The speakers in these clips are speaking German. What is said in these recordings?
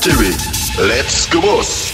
Jimmy, let's go boss.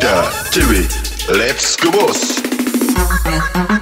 Dieter, Tibi, let's go, Boss!